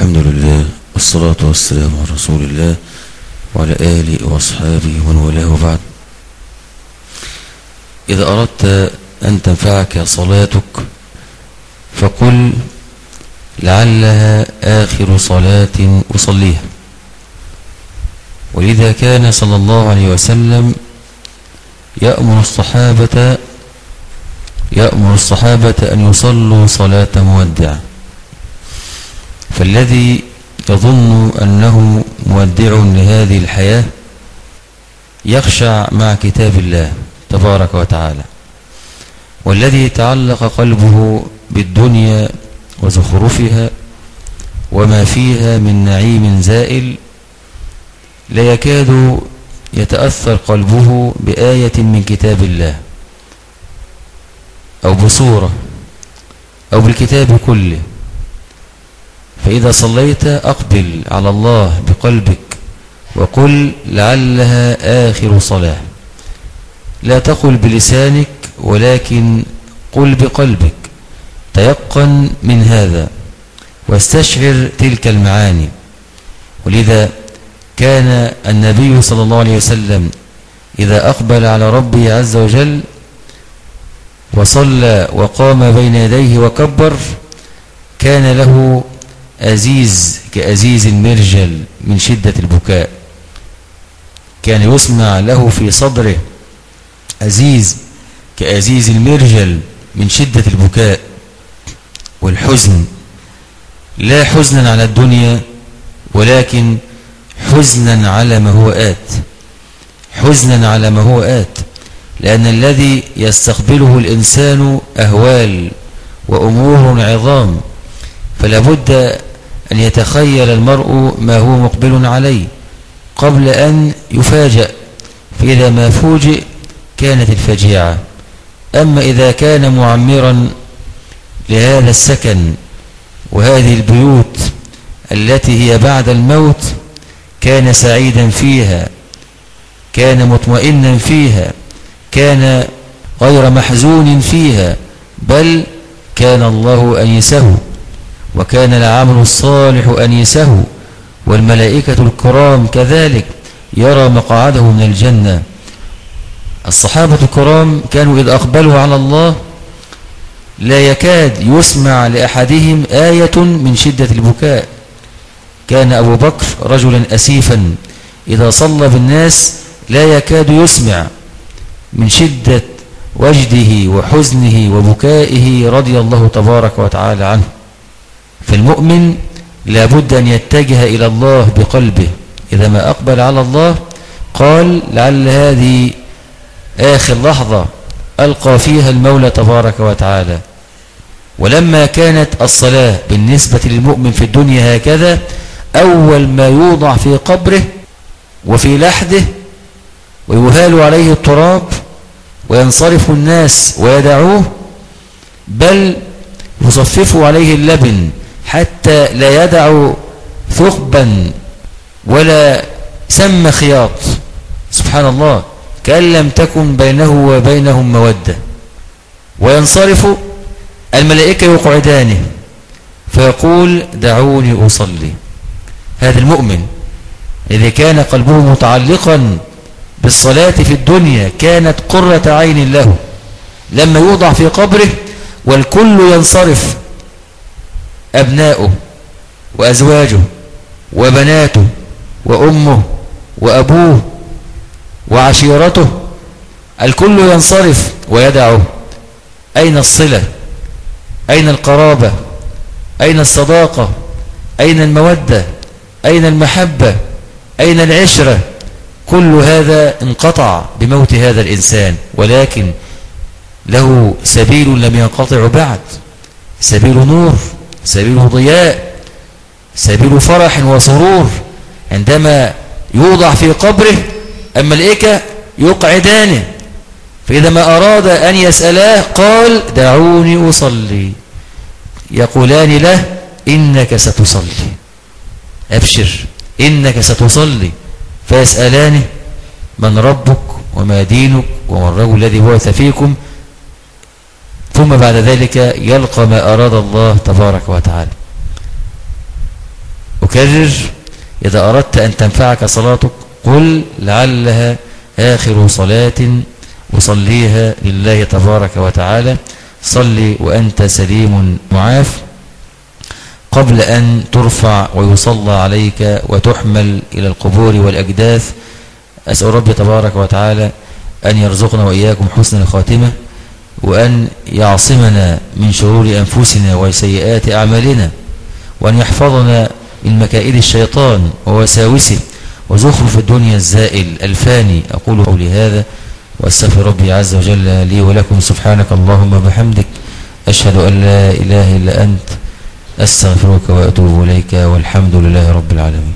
الحمد لله والصلاة والسلام على رسول الله وعلى آله وأصحابه ومن والاه وبعد. إذا أردت أن تنفعك صلاتك فقل لعلها آخر صلاة أصليها. ولذا كان صلى الله عليه وسلم يأمر الصحابة يأمر الصحابة أن يصلوا صلاة مودع فالذي يظن أنه مودع لهذه الحياة يخشع مع كتاب الله تبارك وتعالى والذي تعلق قلبه بالدنيا وزخرفها وما فيها من نعيم زائل لا يكاد يتأثر قلبه بآية من كتاب الله أو بصورة أو بالكتاب كله. فإذا صليت أقبل على الله بقلبك وقل لعلها آخر صلاة. لا تقل بلسانك ولكن قل بقلبك. تيقن من هذا واستشعر تلك المعاني. ولذا كان النبي صلى الله عليه وسلم إذا أقبل على ربه عز وجل وصلى وقام بين يديه وكبر كان له أزيز كأزيز المرجل من شدة البكاء. كان يسمع له في صدره أزيز كأزيز المرجل من شدة البكاء. والحزن لا حزنا على الدنيا ولكن حزنا على ما هو آت. حزنا على ما هو آت لأن الذي يستقبله الإنسان أهوال وأمور عظام. فلا بد أن يتخيل المرء ما هو مقبل عليه قبل أن يفاجأ فإذا ما فوجئ كانت الفجيعة. أما إذا كان معمرا لهذا السكن وهذه البيوت التي هي بعد الموت كان سعيدا فيها كان مطمئنا فيها كان غير محزون فيها بل كان الله أنيسه. وكان العمل الصالح أنيسه والملائكة الكرام كذلك يرى مقعده من الجنة. الصحابة الكرام كانوا إذا أقبلوا على الله لا يكاد يسمع لأحدهم آية من شدة البكاء. كان أبو بكر رجلا أسيفا إذا صلى بالناس لا يكاد يسمع من شدة وجده وحزنه وبكائه رضي الله تبارك وتعالى عنه. فالمؤمن لابد أن يتجه إلى الله بقلبه. إذا ما أقبل على الله قال لعل هذه آخر لحظة ألقى فيها المولى تبارك وتعالى. ولما كانت الصلاة بالنسبة للمؤمن في الدنيا هكذا أول ما يوضع في قبره وفي لحده ويهال عليه التراب وينصرف الناس ويدعوه بل يصففوا عليه اللبن حتى لا يدع ثقبا ولا سم خياط. سبحان الله كأن لم تكن بينه وبينهم مودة. وينصرف الملائكة يقعدانه. فيقول دعوني أصلي. هذا المؤمن إذا كان قلبه متعلقا بالصلاة في الدنيا كانت قرة عين له. لما يوضع في قبره والكل ينصرف أبناؤه وأزواجه وبناته وأمه وأبوه وعشيرته الكل ينصرف ويدعه. أين الصلة؟ أين القرابة؟ أين الصداقة؟ أين المودة؟ أين المحبة؟ أين العشرة؟ كل هذا انقطع بموت هذا الإنسان ولكن له سبيل لم ينقطع بعد سبيل نور سبيل ضياء سبيل فرح وسرور. عندما يوضع في قبره الملائكة يقعدانه فإذا ما أراد أن يسألاه قال دعوني أصلي. يقولان له إنك ستصلي. أبشر إنك ستصلي. فيسألانه من ربك وما دينك وما الرجل الذي بعث فيكم؟ ثم بعد ذلك يلقى ما أراد الله تبارك وتعالى. أكرر إذا أردت أن تنفعك صلاتك قل لعلها آخر صلاة أصليها لله تبارك وتعالى. صلي وأنت سليم معاف. قبل أن ترفع ويصلى عليك وتحمل إلى القبور والأجداث أسأل ربي تبارك وتعالى أن يرزقنا وإياكم حسن الخاتمة. وأن يعصمنا من شرور أنفسنا وسيئات أعمالنا وأن يحفظنا من مكائد الشيطان ووساوسه. وزخرف الدنيا الزائل الفاني. أقول قولي هذا وأستغفر ربي عز وجل لي ولكم. سبحانك اللهم بحمدك أشهد أن لا إله إلا أنت أستغفرك وأتوب إليك والحمد لله رب العالمين.